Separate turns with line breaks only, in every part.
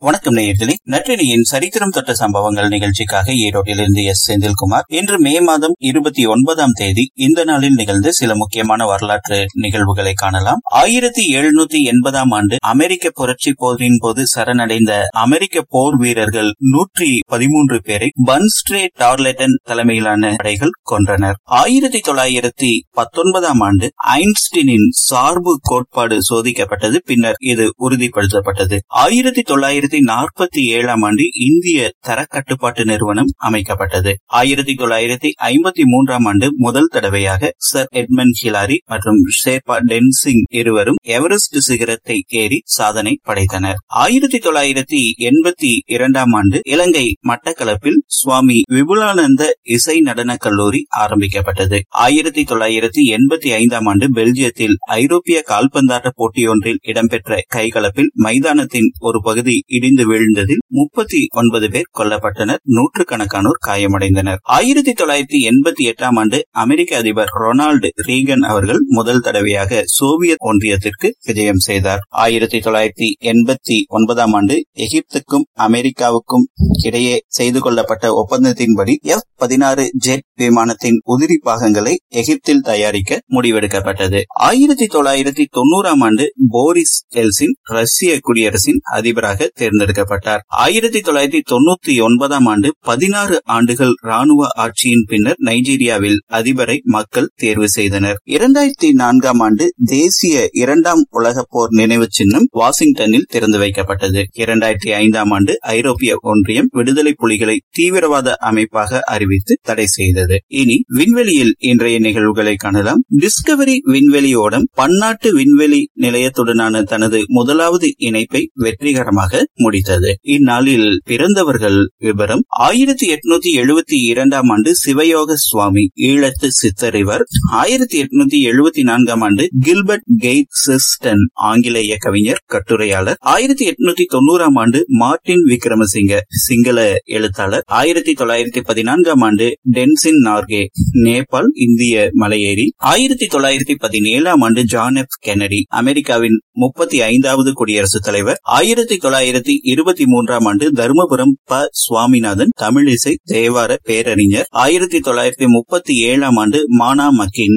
வணக்கம் நேயர்களே. நற்றினியின் சரித்திரம் தொட்ட சம்பவங்கள் நிகழ்ச்சிக்காக ஈரோட்டிலிருந்து எஸ். செந்தில்குமார் இன்று மே மாதம் இருபத்தி ஒன்பதாம் தேதி இந்த நாளில் நிகழ்ந்த சில முக்கியமான வரலாற்று நிகழ்வுகளை காணலாம். ஆயிரத்தி எழுநூத்தி எண்பதாம் ஆண்டு அமெரிக்க புரட்சி போரின் போது சரணடைந்த அமெரிக்க போர் வீரர்கள் நூற்றி பதிமூன்று பேரை பன்ஸ்ட்ரே டார்லெட்டன் தலைமையிலான படைகள் கொன்றனர். ஆயிரத்தி தொள்ளாயிரத்தி பத்தொன்பதாம் ஆண்டு ஐன்ஸ்டீனின் சார்பு கோட்பாடு சோதிக்கப்பட்டது பின்னர் இது உறுதிப்படுத்தப்பட்டது. ஆயிரத்தி தொள்ளாயிரத்தி தொள்ளாயிரத்தி நாற்பத்தி ஏழாம் ஆண்டு இந்திய தரக்கட்டுப்பாட்டு நிறுவனம் அமைக்கப்பட்டது. ஆயிரத்தி தொள்ளாயிரத்தி ஐம்பத்தி மூன்றாம் ஆண்டு முதல் தடவையாக சர் எட்மன் ஹிலாரி மற்றும் ஷேப்பா டென்சிங் இருவரும் எவரெஸ்ட் சிகரத்தை ஏறி சாதனை படைத்தனர். ஆயிரத்தி தொள்ளாயிரத்தி எண்பத்தி இரண்டாம் ஆண்டு இலங்கை மட்டக்களப்பில் சுவாமி விபுலானந்த இசை நடன கல்லூரி ஆரம்பிக்கப்பட்டது. ஆயிரத்தி தொள்ளாயிரத்தி எண்பத்தி ஐந்தாம் ஆண்டு பெல்ஜியத்தில் ஐரோப்பிய கால்பந்தாட்ட போட்டியொன்றில் இடம்பெற்ற கைகலப்பில் மைதானத்தின் ஒரு பகுதி இடிந்து வீழ்ந்ததில் முப்பத்தி ஒன்பது பேர் கொல்லப்பட்டனர். நூற்றுக்கணக்கானோர் காயமடைந்தனர். ஆயிரத்தி தொள்ளாயிரத்தி எண்பத்தி எட்டாம் ஆண்டு அமெரிக்க அதிபர் ரொனால்டு ரீகன் அவர்கள் முதல் தடவையாக சோவியத் ஒன்றியத்திற்கு விஜயம் செய்தார். ஆயிரத்தி தொள்ளாயிரத்தி எண்பத்தி ஒன்பதாம் ஆண்டு எகிப்துக்கும் அமெரிக்காவுக்கும் இடையே செய்து கொள்ளப்பட்ட ஒப்பந்தத்தின்படி எஃப் பதினாறு ஜெட் விமானத்தின் உதிரி பாகங்களை எகிப்தில் தயாரிக்க முடிவெடுக்கப்பட்டது. ஆயிரத்தி தொள்ளாயிரத்தி தொண்ணூறாம் ஆண்டு போரிஸ் எல்சின் ரஷ்ய குடியரசின் அதிபராக தேர்ந்தெடுக்கப்பட்டார். ஆயிரத்தி தொள்ளாயிரத்தி தொன்னூத்தி ஒன்பதாம் ஆண்டு பதினாறு ஆண்டுகள் ராணுவ ஆட்சியின் பின்னர் நைஜீரியாவில் அதிபரை மக்கள் தேர்வு செய்தனர். இரண்டாயிரத்தி நான்காம் ஆண்டு தேசிய இரண்டாம் உலக போர் நினைவு சின்னம் வாஷிங்டனில் திறந்து வைக்கப்பட்டது. இரண்டாயிரத்தி ஐந்தாம் ஆண்டு ஐரோப்பிய ஒன்றியம் விடுதலை புலிகளை தீவிரவாத அமைப்பாக அறிவித்து தடை செய்தது. இனி விண்வெளியில் இன்றைய நிகழ்வுகளை காணலாம். டிஸ்கவரி விண்வெளியோடம் பன்னாட்டு விண்வெளி நிலையத்துடனான தனது முதலாவது இணைப்பை வெற்றிகரமாக முடித்தது. இந்நாளில் பிறந்தவர்கள் விவரம் ஆயிரத்தி எட்நூத்தி எழுபத்தி இரண்டாம் ஆண்டு சிவயோக சுவாமி ஈழத்து சித்தறிவர் ஆயிரத்தி எட்நூத்தி எழுபத்தி நான்காம் ஆண்டு கில்பர்ட் கெய்ட் சிஸ்டன் ஆங்கிலேய கவிஞர் கட்டுரையாளர் ஆயிரத்தி எட்நூத்தி தொண்ணூறாம் ஆண்டு மார்டின் விக்ரமசிங்க சிங்கள எழுத்தாளர் ஆயிரத்தி தொள்ளாயிரத்தி பதினான்காம் ஆண்டு டென்சின் நார்கே நேபாள் இந்திய மலையேறி ஆயிரத்தி தொள்ளாயிரத்தி பதினேழாம் ஆண்டு ஜான் எஃப் கெனடி அமெரிக்காவின் முப்பத்தி ஐந்தாவது குடியரசுத் தலைவர் ஆயிரத்தி தொள்ளாயிரத்தி இருபத்தி மூன்றாம் ஆண்டு தருமபுரம் ப. சுவாமிநாதன் தமிழிசை தேவார பேரறிஞர். ஆயிரத்தி தொள்ளாயிரத்தி முப்பத்தி ஏழாம் ஆண்டு மானா மக்கின்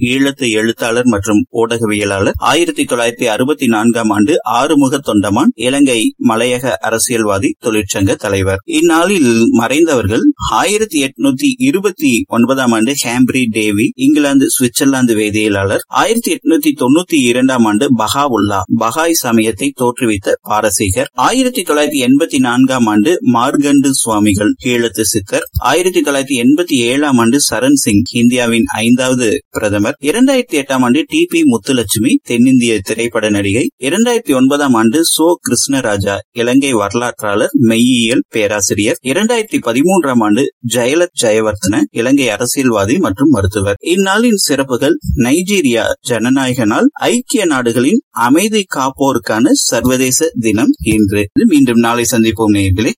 ஈழத்து எழுத்தாளர் மற்றும் ஊடகவியலாளர். ஆயிரத்தி தொள்ளாயிரத்தி அறுபத்தி நான்காம் ஆண்டு ஆறுமுக தொண்டமான் இலங்கை மலையக அரசியல்வாதி தொழிற்சங்க தலைவர். இந்நாளில் மறைந்தவர்கள் ஆயிரத்தி எட்நூத்தி இருபத்தி ஒன்பதாம் ஆண்டு ஹேம்ப்ரி டேவி இங்கிலாந்து சுவிட்சர்லாந்து வேதியியலாளர். ஆயிரத்தி எட்நூத்தி தொண்ணூத்தி இரண்டாம் ஆண்டு பஹாவுல்லா பஹாய் சமயத்தை தோற்றுவித்த பாரசீகர். ஆயிரத்தி தொள்ளாயிரத்தி எண்பத்தி நான்காம் ஆண்டு மார்கண்டு சுவாமிகள் கீழத்து சித்தர் ஆயிரத்தி தொள்ளாயிரத்தி எண்பத்தி ஏழாம் ஆண்டு சரண் சிங் இந்தியாவின் ஐந்தாவது பிரதமர் இரண்டாயிரத்தி எட்டாம் ஆண்டு டி பி முத்துலட்சுமி தென்னிந்திய திரைப்பட நடிகை இரண்டாயிரத்தி ஒன்பதாம் ஆண்டு சோ கிருஷ்ணராஜா இலங்கை வரலாற்றாளர் மெய்யியல் பேராசிரியர் இரண்டாயிரத்தி பதிமூன்றாம் ஆண்டு ஜெயலத் ஜெயவர்தன இலங்கை அரசியல்வாதி மற்றும் மருத்துவர். இந்நாளின் சிறப்புகள் நைஜீரியா ஜனநாயக நாள் ஐக்கிய நாடுகளின் அமைதி காப்போருக்கான சர்வதேச தினம் இன்று. மீண்டும் நாளை சந்திப்போம் நேர்களே